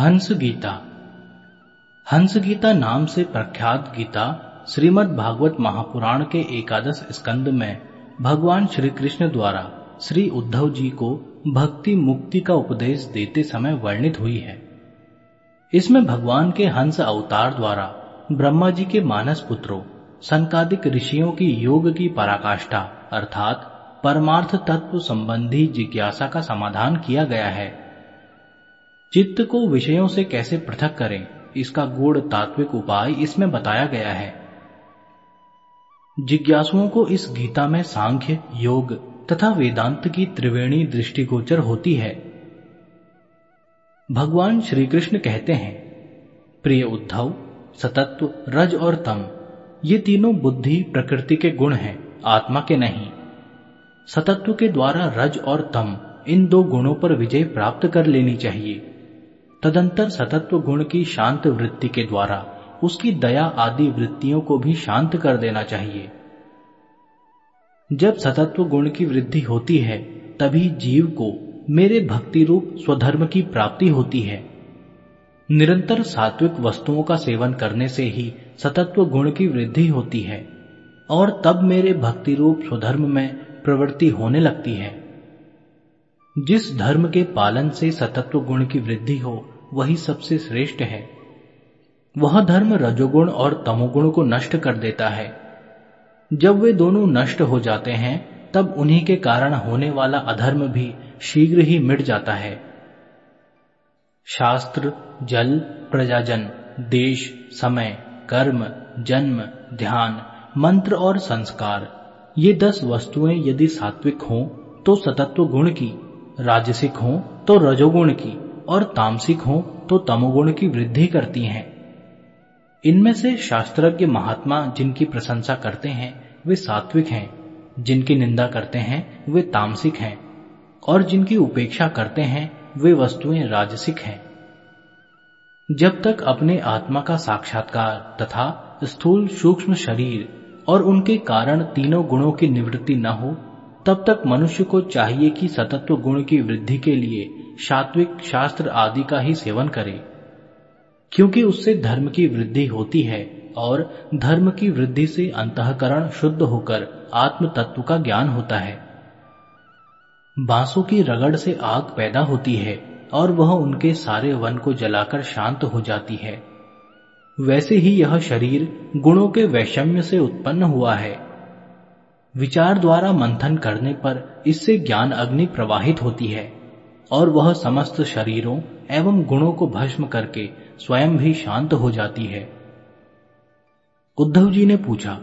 हंस गीता। हंस गीता नाम से प्रख्यात गीता श्रीमद् भागवत महापुराण के एकादश स्कंद में भगवान श्री कृष्ण द्वारा श्री उद्धव जी को भक्ति मुक्ति का उपदेश देते समय वर्णित हुई है। इसमें भगवान के हंस अवतार द्वारा ब्रह्मा जी के मानस पुत्रों, संकादिक ऋषियों की योग की पराकाष्ठा, अर्थात परमार्थ तत्व संबंधी जिज्ञासा का समाधान किया गया है। चित्त को विषयों से कैसे पृथक करें, इसका गूढ़ तात्विक उपाय इसमें बताया गया है। जिज्ञासुओं को इस गीता में सांख्य, योग तथा वेदांत की त्रिवेणी दृष्टिगोचर होती है। भगवान श्री कृष्ण कहते हैं, प्रिय उद्धव, सतत्व, रज और तम, ये तीनों बुद्धि प्रकृति के गुण हैं, आत्मा के नहीं। सतत्व के द्वारा रज और तम इन दो गुणों पर विजय प्राप्त कर लेनी चाहिए। तदंतर सतत्व गुण की शांत वृत्ति के द्वारा उसकी दया आदि वृत्तियों को भी शांत कर देना चाहिए। जब सतत्व गुण की वृद्धि होती है, तभी जीव को मेरे भक्ति रूप स्वधर्म की प्राप्ति होती है। निरंतर सात्विक वस्तुओं का सेवन करने से ही सतत्व गुण की वृद्धि होती है, और तब मेरे भक्ति रूप स्वधर्म में प्रवृत्ति होने लगती है। जिस धर्म के पालन से सतत्व गुण की वृद्धि हो, वही सबसे श्रेष्ठ है। वह धर्म रजोगुण और तमोगुण को नष्ट कर देता है। जब वे दोनों नष्ट हो जाते हैं, तब उन्हीं के कारण होने वाला अधर्म भी शीघ्र ही मिट जाता है। शास्त्र, जल, प्रजाजन, देश, समय, कर्म, जन्म, ध्यान, मंत्र और संस्कार, ये दस वस्तुएँ यदि सात्विक हों तो सतत्व गुण की राजसिक हों तो रजोगुण की और तामसिक हों तो तमोगुण की वृद्धि करती हैं। इनमें से शास्त्रज्ञ महात्मा जिनकी प्रशंसा करते हैं, वे सात्विक हैं। जिनकी निंदा करते हैं, वे तामसिक हैं। और जिनकी उपेक्षा करते हैं, वे वस्तुएँ राजसिक हैं। जब तक अपने आत्मा का साक्षात्कार तथा स्थूल सूक्ष्म शरीर और उनके कारण तीनों गुणों की निवृत्ति न हो तब तक मनुष्य को चाहिए कि सतत्व गुण की वृद्धि के लिए सात्विक शास्त्र आदि का ही सेवन करे, क्योंकि उससे धर्म की वृद्धि होती है और धर्म की वृद्धि से अंतकरण शुद्ध होकर आत्म तत्व का ज्ञान होता है। बांसों की रगड़ से आग पैदा होती है और वह उनके सारे वन को जलाकर शांत हो जाती है। वैसे ही यह शरीर गुणों के वैषम्य से उत्पन्न हुआ है। विचार द्वारा मंथन करने पर इससे ज्ञान अग्नि प्रवाहित होती है, और वह समस्त शरीरों एवं गुणों को भस्म करके स्वयं भी शांत हो जाती है। उद्धव जी ने पूछा,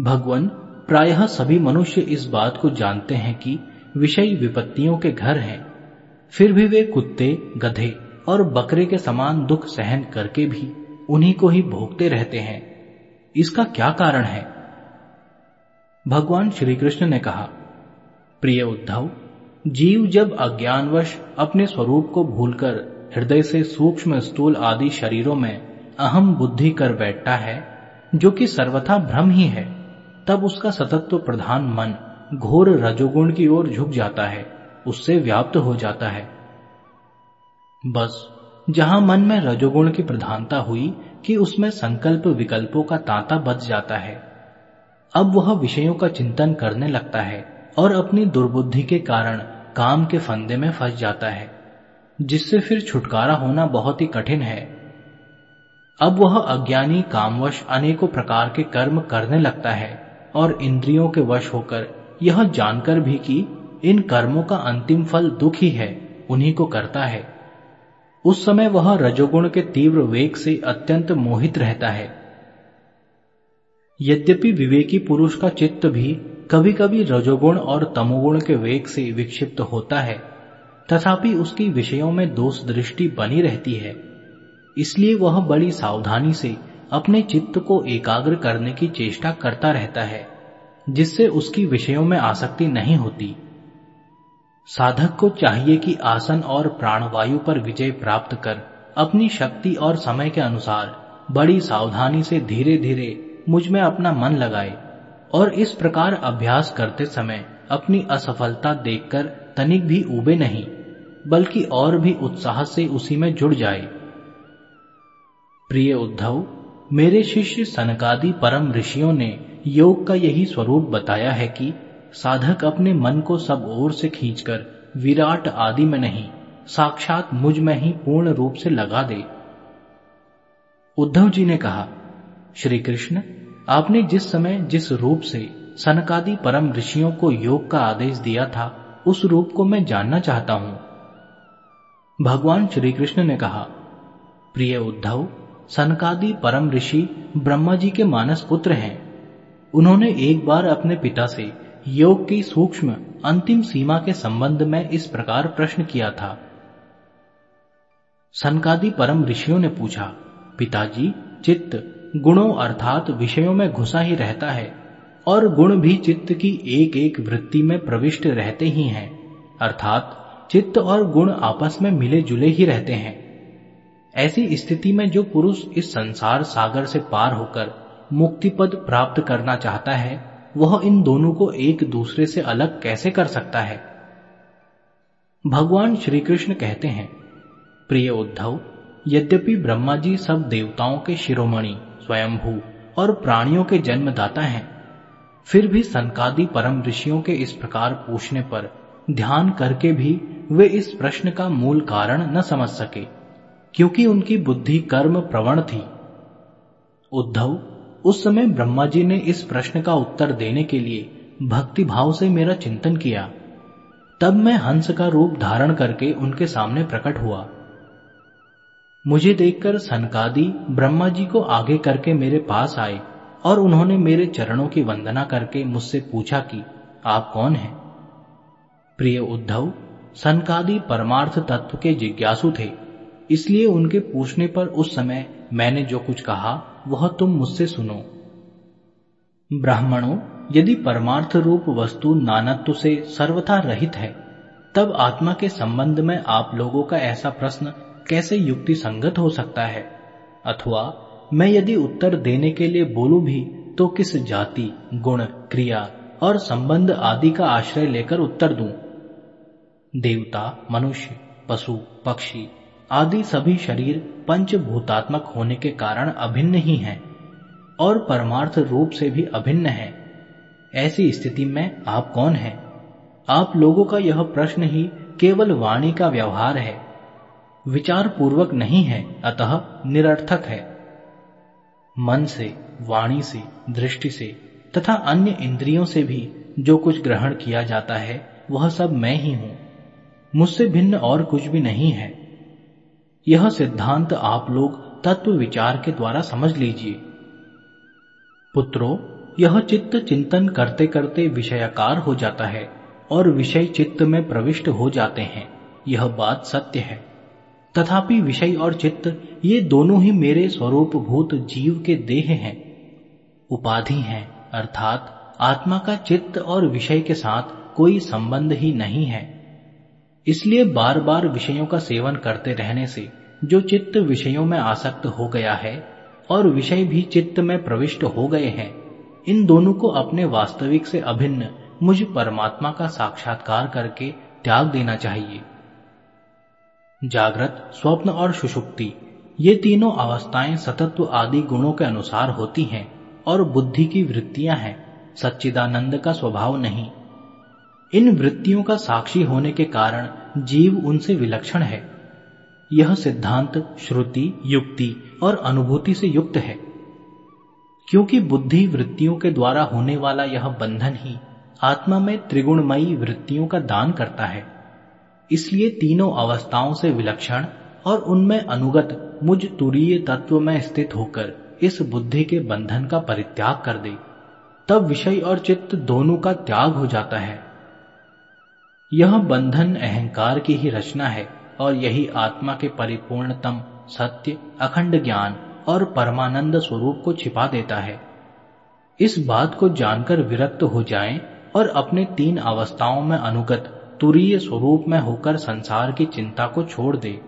भगवान, प्रायः सभी मनुष्य इस बात को जानते हैं कि विषय विपत्तियों के घर हैं, फिर भी वे कुत्ते, गधे और बकरे के समान दुख सहन करके भी उन्हीं को ही भोगते रहते हैं। इसका क्या कारण है? भगवान श्री कृष्ण ने कहा, प्रिय उद्धव, जीव जब अज्ञानवश अपने स्वरूप को भूलकर हृदय से सूक्ष्म स्थूल आदि शरीरों में अहम बुद्धि कर बैठता है, जो कि सर्वथा भ्रम ही है, तब उसका सतत्व प्रधान मन घोर रजोगुण की ओर झुक जाता है, उससे व्याप्त हो जाता है। बस, जहाँ मन में रजोगुण की प्रधानता हुई कि उसमें संकल्प विकल्पों का तांता बच जाता है अब वह विषयों का चिंतन करने लगता है और अपनी दुर्बुद्धि के कारण काम के फंदे में फंस जाता है, जिससे फिर छुटकारा होना बहुत ही कठिन है। अब वह अज्ञानी, कामवश, अनेकों प्रकार के कर्म करने लगता है और इंद्रियों के वश होकर यह जानकर भी कि इन कर्मों का अंतिम फल दुख ही है, उन्हीं को करता है। उस समय वह रजोगुण के तीव्र वेग से अत्यंत मोहित रहता है। यद्यपि विवेकी पुरुष का चित्त भी कभी कभी रजोगुण और तमोगुण के वेग से विक्षिप्त होता है, तथापि उसकी विषयों में दोष दृष्टि बनी रहती है। इसलिए वह बड़ी सावधानी से अपने चित्त को एकाग्र करने की चेष्टा करता रहता है, जिससे उसकी विषयों में आसक्ति नहीं होती। साधक को चाहिए कि आसन और प्राणवायु पर विजय प्राप्त कर अपनी शक्ति और समय के अनुसार बड़ी सावधानी से धीरे धीरे मुझमें अपना मन लगाए और इस प्रकार अभ्यास करते समय अपनी असफलता देखकर तनिक भी उबे नहीं, बल्कि और भी उत्साह से उसी में जुड़ जाए। प्रिय उद्धव, मेरे शिष्य सनकादि परम ऋषियों ने योग का यही स्वरूप बताया है कि साधक अपने मन को सब ओर से खींचकर विराट आदि में नहीं, साक्षात मुझमें ही पूर्ण रूप से लगा दे। उद्धव जी ने कहा श्री कृष्ण आपने जिस समय जिस रूप से सनकादि परम ऋषियों को योग का आदेश दिया था, उस रूप को मैं जानना चाहता हूँ। भगवान श्री कृष्ण ने कहा, प्रिय उद्धव, सनकादि परम ऋषि ब्रह्मा जी के मानस पुत्र हैं। उन्होंने एक बार अपने पिता से योग की सूक्ष्म अंतिम सीमा के संबंध में इस प्रकार प्रश्न किया था। सनकादि परम ऋषियों ने पूछा, पिताजी, चित्त गुणों अर्थात विषयों में घुसा ही रहता है, और गुण भी चित्त की एक एक वृत्ति में प्रविष्ट रहते ही हैं, अर्थात चित्त और गुण आपस में मिले जुले ही रहते हैं। ऐसी स्थिति में जो पुरुष इस संसार सागर से पार होकर मुक्ति पद प्राप्त करना चाहता है, वह इन दोनों को एक दूसरे से अलग कैसे कर सकता है? भगवान श्री कृष्ण कहते हैं, प्रिय उद्धव यद्यपि ब्रह्मा जी सब देवताओं के शिरोमणि, स्वयंभू और प्राणियों के जन्मदाता हैं, फिर भी संकादि परम ऋषियों के इस प्रकार पूछने पर ध्यान करके भी वे इस प्रश्न का मूल कारण न समझ सके, क्योंकि उनकी बुद्धि कर्म प्रवण थी। उद्धव, उस समय ब्रह्मा जी ने इस प्रश्न का उत्तर देने के लिए भक्ति भाव से मेरा चिंतन किया। तब मैं हंस का रूप धारण करके उनके सामने प्रकट हुआ। मुझे देखकर सनकादि ब्रह्मा जी को आगे करके मेरे पास आए और उन्होंने मेरे चरणों की वंदना करके मुझसे पूछा कि, आप कौन हैं? प्रिय उद्धव, सनकादि परमार्थ तत्व के जिज्ञासु थे, इसलिए उनके पूछने पर उस समय मैंने जो कुछ कहा, वह तुम मुझसे सुनो। ब्राह्मणों, यदि परमार्थ रूप वस्तु नानत्व से सर्वथा रहित है, तब आत्मा के संबंध में आप लोगों का ऐसा प्रश्न कैसे युक्ति संगत हो सकता है? अथवा, मैं यदि उत्तर देने के लिए बोलूँ भी तो किस जाति, गुण, क्रिया और संबंध आदि का आश्रय लेकर उत्तर दूँ? देवता, मनुष्य, पशु, पक्षी आदि सभी शरीर पंचभूतात्मक होने के कारण अभिन्न ही हैं और परमार्थ रूप से भी अभिन्न है। ऐसी स्थिति में आप कौन हैं? आप लोगों का यह प्रश्न ही केवल वाणी का व्यवहार है। विचार पूर्वक नहीं है, अतः निरर्थक है। मन से, वाणी से, दृष्टि से, तथा अन्य इंद्रियों से भी जो कुछ ग्रहण किया जाता है, वह सब मैं ही हूँ। मुझसे भिन्न और कुछ भी नहीं है। यह सिद्धांत आप लोग तत्व विचार के द्वारा समझ लीजिए। पुत्रों, यह चित्त चिंतन करते करते विषयाकार हो जाता है, और विषय चित्त में प्रविष्ट हो जाते हैं। यह बात सत्य है। तथापि विषय और चित्त ये दोनों ही मेरे स्वरूप भूत जीव के देह हैं। उपाधि हैं, अर्थात आत्मा का चित्त और विषय के साथ कोई संबंध ही नहीं है। इसलिए बार बार विषयों का सेवन करते रहने से जो चित्त विषयों में आसक्त हो गया है और विषय भी चित्त में प्रविष्ट हो गए हैं, इन दोनों को अपने वास्तविक से अभिन्न मुझ परमात्मा का साक्षात्कार करके त्याग देना चाहिए। जागृत, स्वप्न और सुषुप्ति, ये तीनों अवस्थाएँ सतत्व आदि गुणों के अनुसार होती हैं और बुद्धि की वृत्तियाँ हैं। सच्चिदानंद का स्वभाव नहीं। इन वृत्तियों का साक्षी होने के कारण जीव उनसे विलक्षण है। यह सिद्धांत, श्रुति, युक्ति और अनुभूति से युक्त है। क्योंकि बुद्धि वृत्तियों के द्वारा होने वाला यह बंधन ही आत्मा में त्रिगुणमयी वृत्तियों का दान करता है। इसलिए तीनों अवस्थाओं से विलक्षण और उनमें अनुगत मुझ तुरीय तत्व में स्थित होकर इस बुद्धि के बंधन का परित्याग कर दे। तब विषय और चित्त दोनों का त्याग हो जाता है। यह बंधन अहंकार की ही रचना है और यही आत्मा के परिपूर्णतम, सत्य, अखंड ज्ञान और परमानंद स्वरूप को छिपा देता है। इस बात को जानकर विरक्त हो जाएँ और अपने तीन अवस्थाओं में अनुगत तुरीय स्वरूप में होकर संसार की चिंता को छोड़ दे।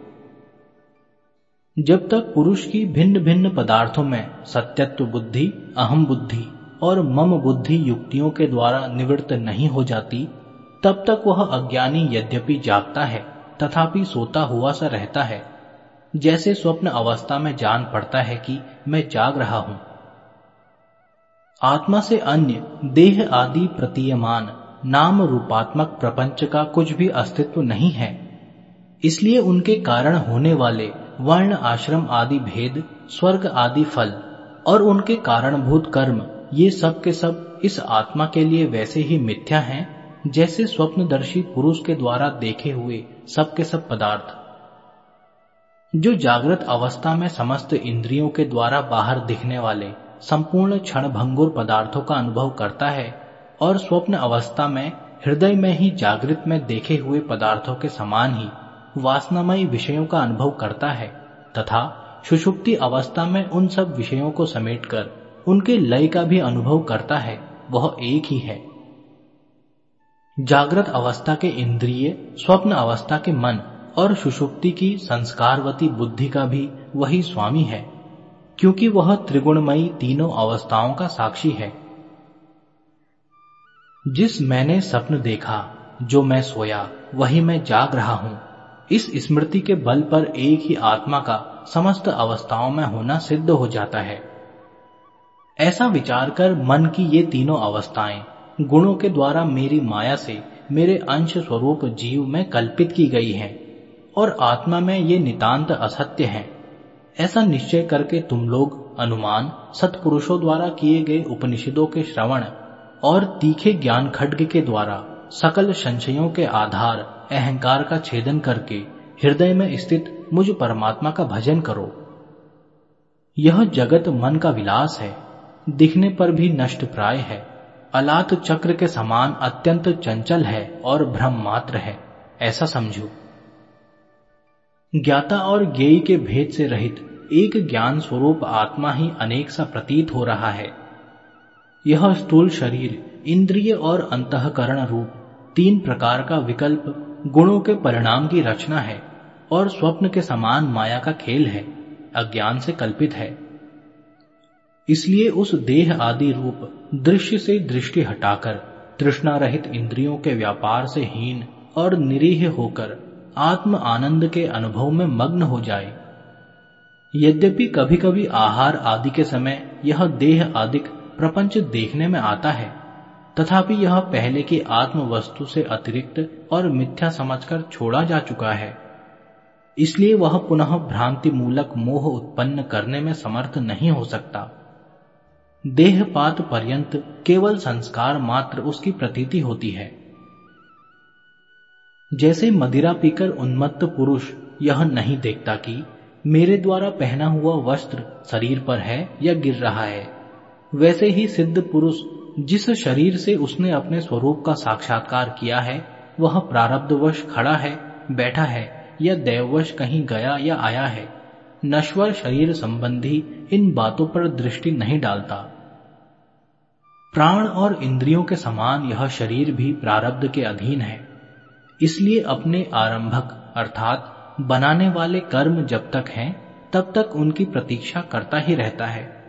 जब तक पुरुष की भिन्न भिन्न पदार्थों में सत्यत्व बुद्धि, अहम बुद्धि और मम बुद्धि युक्तियों के द्वारा निवृत्त नहीं हो जाती, तब तक वह अज्ञानी यद्यपि जागता है, तथापि सोता हुआ सा रहता है। जैसे स्वप्न अवस्था में जान पड़ता है कि मैं जाग रहा हूँ। आत्मा से अन्य देह आदि प्रतीयमान नाम रूपात्मक प्रपंच का कुछ भी अस्तित्व नहीं है। इसलिए उनके कारण होने वाले वर्ण आश्रम आदि भेद, स्वर्ग आदि फल और उनके कारणभूत कर्म, ये सब के सब इस आत्मा के लिए वैसे ही मिथ्या हैं, जैसे स्वप्नदर्शी पुरुष के द्वारा देखे हुए सब के सब पदार्थ। जो जागृत अवस्था में समस्त इंद्रियों के द्वारा बाहर दिखने वाले संपूर्ण क्षण पदार्थों का अनुभव करता है और स्वप्न अवस्था में, हृदय में ही जागृत में देखे हुए पदार्थों के समान ही वासनामयी विषयों का अनुभव करता है, तथा सुषुप्ति अवस्था में उन सब विषयों को समेटकर उनके लय का भी अनुभव करता है, वह एक ही है। जागृत अवस्था के इंद्रिय, स्वप्न अवस्था के मन और सुषुप्ति की संस्कारवती बुद्धि का भी वही स्वामी है, क्योंकि वह त्रिगुणमयी तीनों अवस्थाओं का साक्षी है। जिस मैंने स्वप्न देखा, जो मैं सोया, वही मैं जाग रहा हूँ। इस स्मृति के बल पर एक ही आत्मा का समस्त अवस्थाओं में होना सिद्ध हो जाता है। ऐसा विचार कर मन की ये तीनों अवस्थाएँ, गुणों के द्वारा मेरी माया से मेरे अंश स्वरूप जीव में कल्पित की गई हैं, और आत्मा में ये नितांत असत्य है। ऐसा निश्चय करके तुम लोग अनुमान सत्पुरुषों द्वारा किए गए उपनिषदों के श्रवण और तीखे ज्ञान खड्ग के द्वारा सकल संशयों के आधार, अहंकार का छेदन करके हृदय में स्थित मुझ परमात्मा का भजन करो। यह जगत मन का विलास है, दिखने पर भी नष्ट प्राय है, अलात चक्र के समान अत्यंत चंचल है और भ्रम मात्र है, ऐसा समझो। ज्ञाता और ज्ञेय के भेद से रहित एक ज्ञान स्वरूप आत्मा ही अनेक सा प्रतीत हो रहा है। यह स्थूल शरीर, इंद्रिय और अंतकरण रूप, तीन प्रकार का विकल्प, गुणों के परिणाम की रचना है और स्वप्न के समान माया का खेल है, अज्ञान से कल्पित है। इसलिए उस देह आदि रूप, दृश्य से दृष्टि हटाकर तृष्णा रहित इंद्रियों के व्यापार से हीन और निरीह होकर, आत्म आनंद के अनुभव में मग्न हो जाए। यद्यपि कभी कभी आहार आदि के समय यह देह आदिक प्रपंच देखने में आता है, तथापि यह पहले की आत्म वस्तु से अतिरिक्त और मिथ्या समझकर छोड़ा जा चुका है। इसलिए वह पुनः भ्रांति मूलक मोह उत्पन्न करने में समर्थ नहीं हो सकता। देहपात पर्यंत केवल संस्कार मात्र उसकी प्रतीति होती है। जैसे मदिरा पीकर उन्मत्त पुरुष यह नहीं देखता कि मेरे द्वारा पहना हुआ वस्त्र शरीर पर है या गिर रहा है वैसे ही सिद्ध पुरुष जिस शरीर से उसने अपने स्वरूप का साक्षात्कार किया है, वह प्रारब्धवश खड़ा है, बैठा है, या दैववश कहीं गया या आया है। नश्वर शरीर संबंधी इन बातों पर दृष्टि नहीं डालता। प्राण और इंद्रियों के समान यह शरीर भी प्रारब्ध के अधीन है। इसलिए अपने आरंभक, अर्थात बनाने वाले कर्म जब तक हैं, तब तक उनकी प्रतीक्षा करता ही रहता है।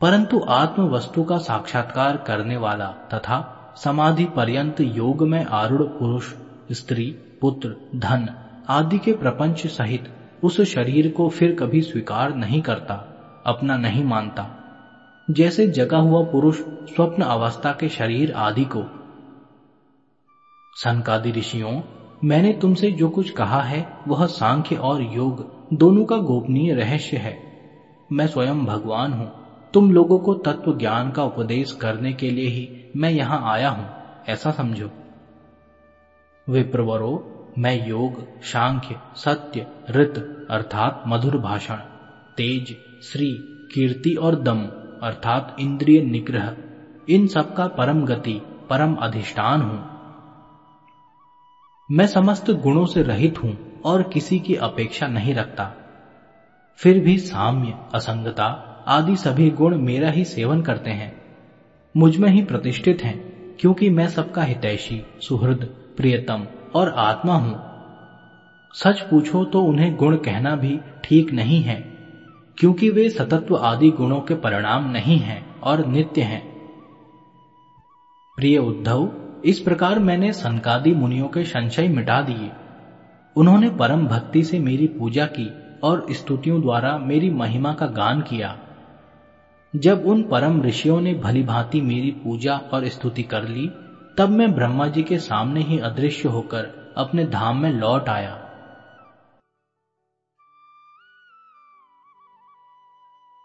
परंतु आत्म वस्तु का साक्षात्कार करने वाला तथा समाधि पर्यंत योग में आरूढ़ पुरुष, स्त्री, पुत्र, धन आदि के प्रपंच सहित उस शरीर को फिर कभी स्वीकार नहीं करता, अपना नहीं मानता। जैसे जगा हुआ पुरुष स्वप्न अवस्था के शरीर आदि को, सनकादि ऋषियों, मैंने तुमसे जो कुछ कहा है, वह सांख्य और योग दोनों का गोपनीय रहस्य है। मैं स्वयं भगवान हूँ। तुम लोगों को तत्व ज्ञान का उपदेश करने के लिए ही मैं यहाँ आया हूँ, ऐसा समझो। विप्रवरो, मैं योग, सांख्य, सत्य, ऋत, अर्थात मधुर भाषण, तेज, श्री, कीर्ति और दम, अर्थात इंद्रिय निग्रह, इन सब का परम गति, परम अधिष्ठान हूँ। मैं समस्त गुणों से रहित हूँ और किसी की अपेक्षा नहीं रखता। फिर भी साम्य, असंगता आदि सभी गुण मेरा ही सेवन करते हैं। मुझमें ही प्रतिष्ठित हैं, क्योंकि मैं सबका हितैषी, सुहृद, प्रियतम और आत्मा हूँ। सच पूछो तो उन्हें गुण कहना भी ठीक नहीं है, क्योंकि वे सतत्व आदि गुणों के परिणाम नहीं हैं और नित्य हैं। प्रिय उद्धव, इस प्रकार मैंने संकादि मुनियों के संशय मिटा दिए। उन्होंने परम भक्ति से मेरी पूजा की और स्तुतियों द्वारा मेरी महिमा का गान किया। जब उन परम ऋषियों ने भली भांति मेरी पूजा और स्तुति कर ली, तब मैं ब्रह्मा जी के सामने ही अदृश्य होकर अपने धाम में लौट आया।